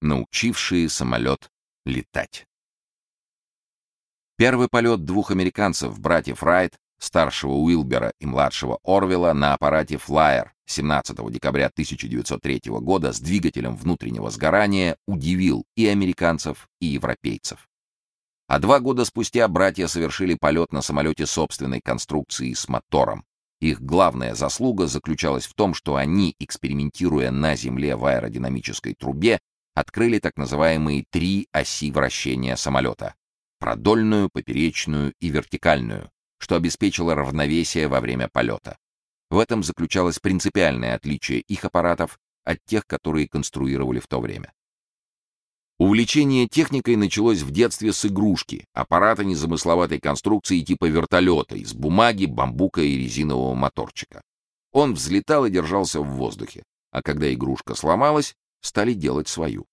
научившие самолет летать. Первый полет двух американцев, братьев Райт, старшего Уилбера и младшего Орвела на аппарате Flyer 17 декабря 1903 года с двигателем внутреннего сгорания удивил и американцев, и европейцев. А два года спустя братья совершили полет на самолете собственной конструкции с мотором. Их главная заслуга заключалась в том, что они, экспериментируя на Земле в аэродинамической трубе, открыли так называемые три оси вращения самолета — продольную, поперечную и вертикальную, что обеспечило равновесие во время полета. В этом заключалось принципиальное отличие их аппаратов от тех, которые конструировали в то время. Увлечение техникой началось в детстве с игрушки, аппарата незамысловатой конструкции типа вертолета из бумаги, бамбука и резинового моторчика. Он взлетал и держался в воздухе, а когда игрушка сломалась, стали делать свою.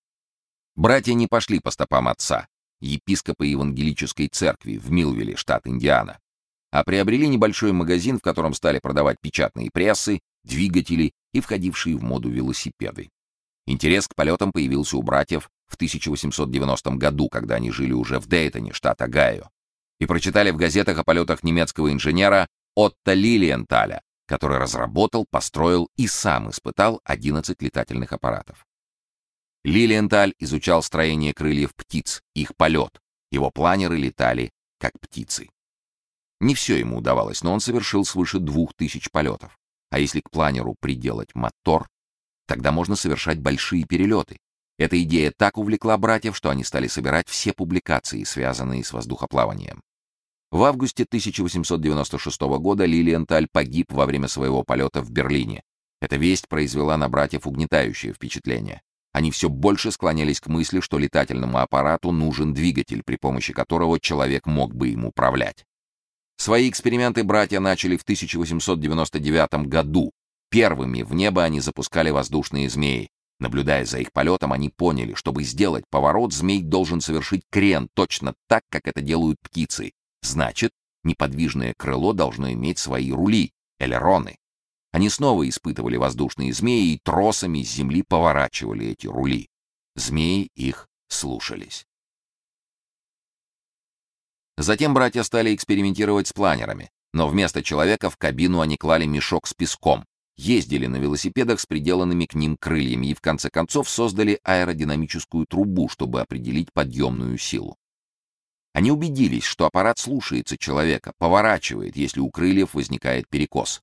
Братья не пошли по стопам отца, епископа евангелической церкви в Милвилле, штат Индиана, а приобрели небольшой магазин, в котором стали продавать печатные прессы, двигатели и входившие в моду велосипеды. Интерес к полетам появился у братьев в 1890 году, когда они жили уже в Дейтоне, штат Огайо, и прочитали в газетах о полетах немецкого инженера Отто Лилиенталя, который разработал, построил и сам испытал 11 летательных аппаратов. Лилиенталь изучал строение крыльев птиц, их полет. Его планеры летали как птицы. Не все ему удавалось, но он совершил свыше двух тысяч полетов. А если к планеру приделать мотор, тогда можно совершать большие перелеты. Эта идея так увлекла братьев, что они стали собирать все публикации, связанные с воздухоплаванием. В августе 1896 года Лилиенталь погиб во время своего полета в Берлине. Эта весть произвела на братьев угнетающее впечатление. Они все больше склонялись к мысли, что летательному аппарату нужен двигатель, при помощи которого человек мог бы им управлять. Свои эксперименты братья начали в 1899 году. Первыми в небо они запускали воздушные змеи. Наблюдая за их полетом, они поняли, чтобы сделать поворот, змей должен совершить крен точно так, как это делают птицы. Значит, неподвижное крыло должно иметь свои рули, элероны. Они снова испытывали воздушные змеи и тросами с земли поворачивали эти рули. Змеи их слушались. Затем братья стали экспериментировать с планерами, но вместо человека в кабину они клали мешок с песком, ездили на велосипедах с приделанными к ним крыльями и в конце концов создали аэродинамическую трубу, чтобы определить подъемную силу. Они убедились, что аппарат слушается человека, поворачивает, если у крыльев возникает перекос.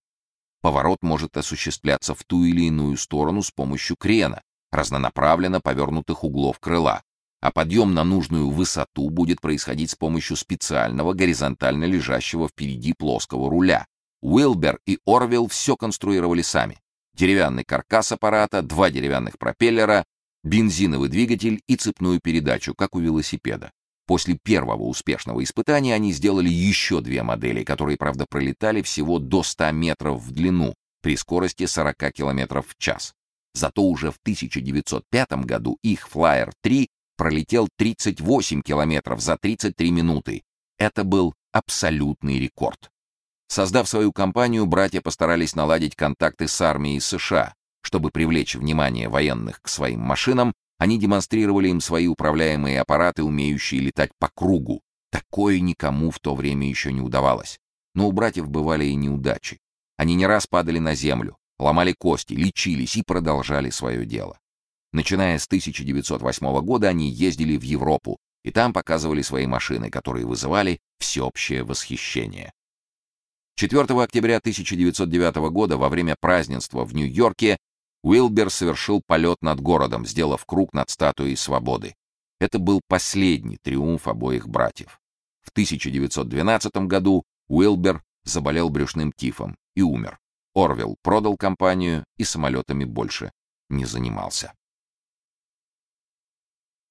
Поворот может осуществляться в ту или иную сторону с помощью крена, разнонаправленно повернутых углов крыла, а подъем на нужную высоту будет происходить с помощью специального горизонтально лежащего впереди плоского руля. Уилбер и Орвилл все конструировали сами. Деревянный каркас аппарата, два деревянных пропеллера, бензиновый двигатель и цепную передачу, как у велосипеда. После первого успешного испытания они сделали еще две модели, которые, правда, пролетали всего до 100 метров в длину при скорости 40 км в час. Зато уже в 1905 году их Flyer 3 пролетел 38 километров за 33 минуты. Это был абсолютный рекорд. Создав свою компанию, братья постарались наладить контакты с армией США. Чтобы привлечь внимание военных к своим машинам, они демонстрировали им свои управляемые аппараты, умеющие летать по кругу. Такое никому в то время еще не удавалось. Но у братьев бывали и неудачи. Они не раз падали на землю, ломали кости, лечились и продолжали свое дело. Начиная с 1908 года они ездили в Европу и там показывали свои машины, которые вызывали всеобщее восхищение. 4 октября 1909 года во время празднества в Нью-Йорке Уилбер совершил полет над городом, сделав круг над статуей свободы. Это был последний триумф обоих братьев. В 1912 году Уилбер заболел брюшным тифом и умер. Орвилл продал компанию и самолетами больше не занимался.